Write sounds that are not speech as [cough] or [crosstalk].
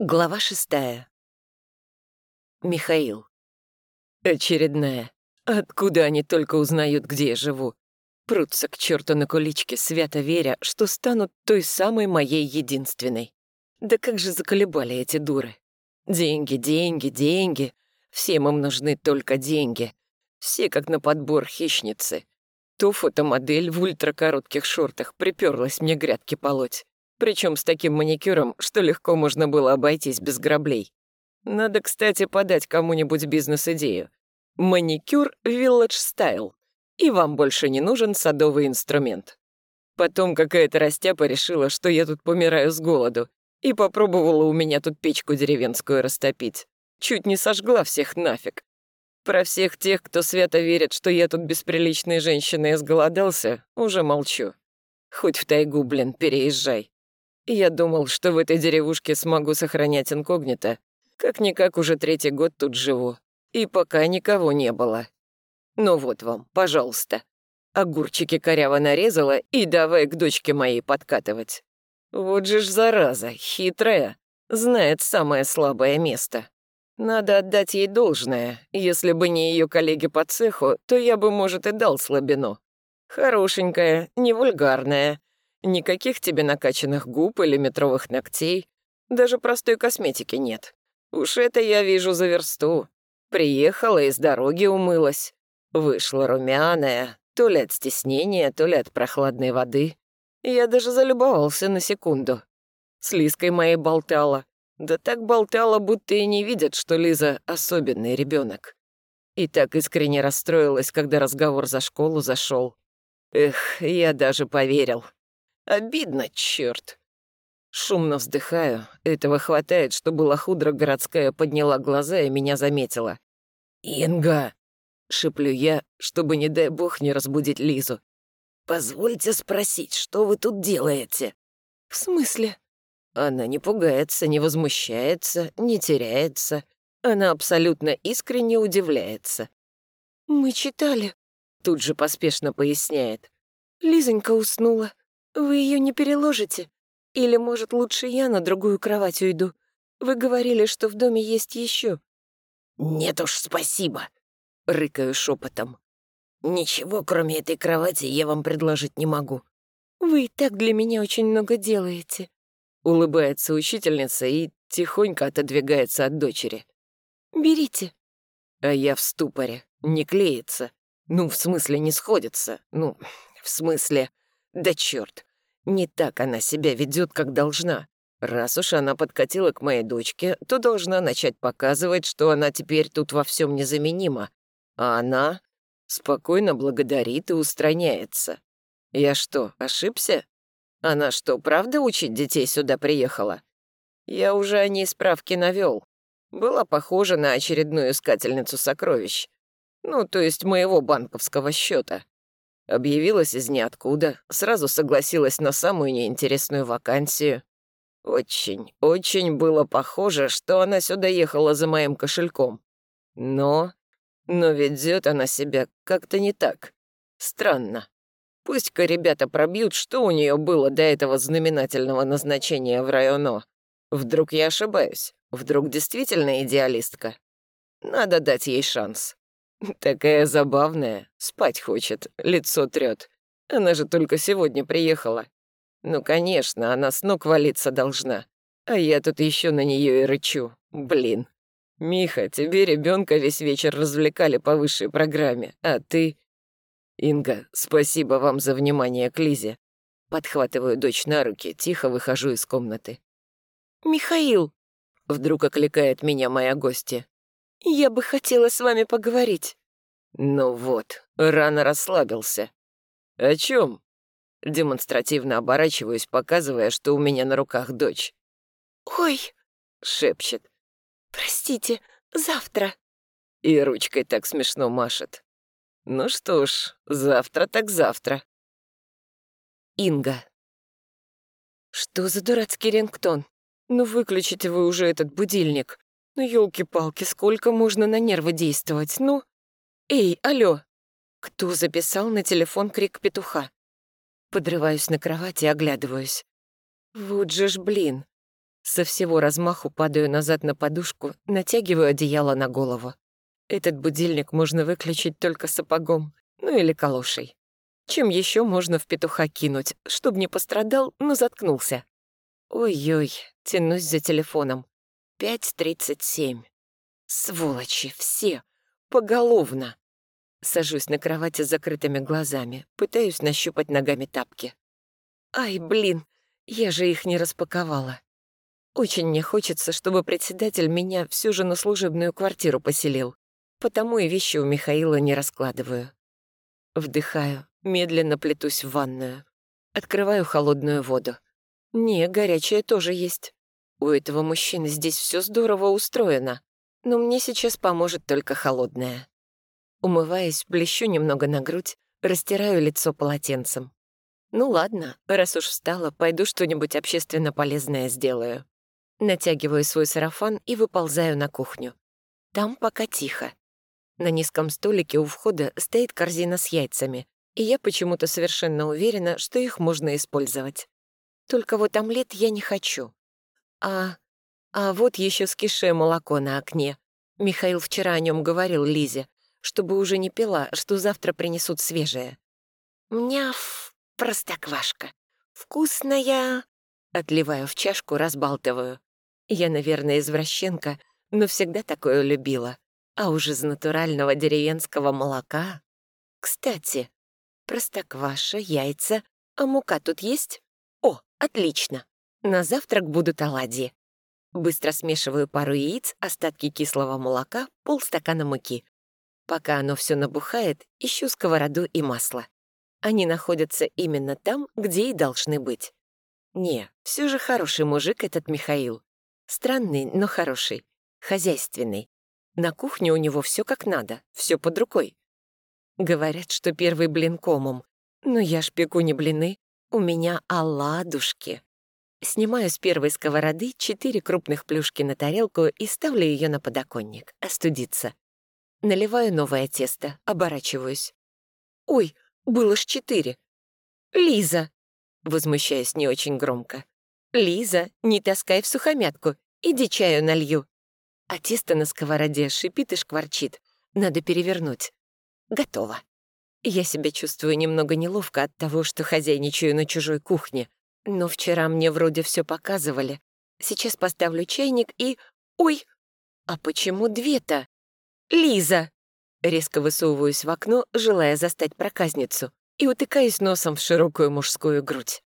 Глава шестая. Михаил. Очередная. Откуда они только узнают, где я живу? Прутся к черту на куличке, свято веря, что станут той самой моей единственной. Да как же заколебали эти дуры. Деньги, деньги, деньги. Всем им нужны только деньги. Все как на подбор хищницы. То фотомодель в ультракоротких шортах приперлась мне грядки полоть. Причем с таким маникюром, что легко можно было обойтись без граблей. Надо, кстати, подать кому-нибудь бизнес-идею. Маникюр Village Style. И вам больше не нужен садовый инструмент. Потом какая-то растяпа решила, что я тут помираю с голоду, и попробовала у меня тут печку деревенскую растопить. Чуть не сожгла всех нафиг. Про всех тех, кто свято верит, что я тут бесприличной женщиной изголодался, уже молчу. Хоть в тайгу, блин, переезжай. Я думал, что в этой деревушке смогу сохранять инкогнито. Как-никак уже третий год тут живу. И пока никого не было. Ну вот вам, пожалуйста. Огурчики коряво нарезала и давай к дочке моей подкатывать. Вот же ж зараза, хитрая. Знает самое слабое место. Надо отдать ей должное. Если бы не ее коллеги по цеху, то я бы, может, и дал слабину. Хорошенькая, не вульгарная, Никаких тебе накачанных губ или метровых ногтей. Даже простой косметики нет. Уж это я вижу за версту. Приехала и с дороги умылась. Вышла румяная, то ли от стеснения, то ли от прохладной воды. Я даже залюбовался на секунду. С Лизкой моей болтала. Да так болтала, будто и не видят, что Лиза особенный ребенок. И так искренне расстроилась, когда разговор за школу зашел. Эх, я даже поверил. Обидно, черт. Шумно вздыхаю. Этого хватает, чтобы лохудра городская подняла глаза и меня заметила. «Инга!» — шеплю я, чтобы, не дай бог, не разбудить Лизу. «Позвольте спросить, что вы тут делаете?» «В смысле?» Она не пугается, не возмущается, не теряется. Она абсолютно искренне удивляется. «Мы читали», — тут же поспешно поясняет. «Лизонька уснула. «Вы ее не переложите? Или, может, лучше я на другую кровать уйду? Вы говорили, что в доме есть еще. «Нет уж, спасибо», — рыкаю шепотом. «Ничего, кроме этой кровати, я вам предложить не могу». «Вы и так для меня очень много делаете», — улыбается учительница и тихонько отодвигается от дочери. «Берите». А я в ступоре. Не клеится. Ну, в смысле, не сходится. Ну, в смысле... Да черт, не так она себя ведет, как должна. Раз уж она подкатила к моей дочке, то должна начать показывать, что она теперь тут во всем незаменима. А она спокойно благодарит и устраняется. Я что, ошибся? Она что, правда учить детей сюда приехала? Я уже о ней справки навел. Была похожа на очередную искательницу сокровищ. Ну, то есть моего банковского счета. Объявилась из ниоткуда, сразу согласилась на самую неинтересную вакансию. Очень, очень было похоже, что она сюда ехала за моим кошельком. Но... Но ведет она себя как-то не так. Странно. Пусть-ка ребята пробьют, что у нее было до этого знаменательного назначения в районо. Вдруг я ошибаюсь? Вдруг действительно идеалистка? Надо дать ей шанс. [laughs] Такая забавная, спать хочет, лицо трёт. Она же только сегодня приехала. Ну, конечно, она с ног валиться должна. А я тут еще на нее и рычу. Блин. Миха, тебе ребенка весь вечер развлекали по высшей программе, а ты... Инга, спасибо вам за внимание к Лизе. Подхватываю дочь на руки, тихо выхожу из комнаты. «Михаил!» — вдруг окликает меня моя гостья. «Я бы хотела с вами поговорить». «Ну вот, рано расслабился». «О чем? Демонстративно оборачиваюсь, показывая, что у меня на руках дочь. «Ой!» — шепчет. «Простите, завтра». И ручкой так смешно машет. «Ну что ж, завтра так завтра». Инга. «Что за дурацкий рингтон? Ну выключите вы уже этот будильник. Ну, елки-палки, сколько можно на нервы действовать? Ну, эй, алло. Кто записал на телефон крик петуха? Подрываюсь на кровати и оглядываюсь. Вот же ж, блин. Со всего размаху падаю назад на подушку, натягиваю одеяло на голову. Этот будильник можно выключить только сапогом, ну или калошей. Чем еще можно в петуха кинуть, чтобы не пострадал, но заткнулся? Ой-ой, тянусь за телефоном. 5.37. Сволочи, все. Поголовно. Сажусь на кровати с закрытыми глазами, пытаюсь нащупать ногами тапки. Ай, блин, я же их не распаковала. Очень мне хочется, чтобы председатель меня всю же на служебную квартиру поселил. Потому и вещи у Михаила не раскладываю. Вдыхаю, медленно плетусь в ванную. Открываю холодную воду. Не, горячая тоже есть. У этого мужчины здесь все здорово устроено. Но мне сейчас поможет только холодная. Умываясь, блещу немного на грудь, растираю лицо полотенцем. Ну ладно, раз уж встала, пойду что-нибудь общественно полезное сделаю. Натягиваю свой сарафан и выползаю на кухню. Там пока тихо. На низком столике у входа стоит корзина с яйцами, и я почему-то совершенно уверена, что их можно использовать. Только вот омлет я не хочу. А... а вот еще скисшее молоко на окне. Михаил вчера о нем говорил Лизе, чтобы уже не пила, что завтра принесут свежее. Мняв, простоквашка. Вкусная. Отливаю в чашку, разбалтываю. Я, наверное, извращенка, но всегда такое любила. А уже из натурального деревенского молока... Кстати, простокваша, яйца, а мука тут есть? О, отлично! На завтрак будут оладьи. Быстро смешиваю пару яиц, остатки кислого молока, полстакана муки. Пока оно все набухает, ищу сковороду и масло. Они находятся именно там, где и должны быть. Не, все же хороший мужик этот Михаил. Странный, но хороший. Хозяйственный. На кухне у него все как надо, все под рукой. Говорят, что первый блин комом. Но я ж пеку не блины, у меня оладушки. Снимаю с первой сковороды четыре крупных плюшки на тарелку и ставлю ее на подоконник, остудиться. Наливаю новое тесто, оборачиваюсь. «Ой, было ж четыре!» «Лиза!» Возмущаюсь не очень громко. «Лиза, не таскай в сухомятку, иди чаю налью». А тесто на сковороде шипит и шкварчит. Надо перевернуть. Готово. Я себя чувствую немного неловко от того, что хозяйничаю на чужой кухне. Но вчера мне вроде все показывали. Сейчас поставлю чайник и... Ой! А почему две-то? Лиза! Резко высовываюсь в окно, желая застать проказницу, и утыкаюсь носом в широкую мужскую грудь.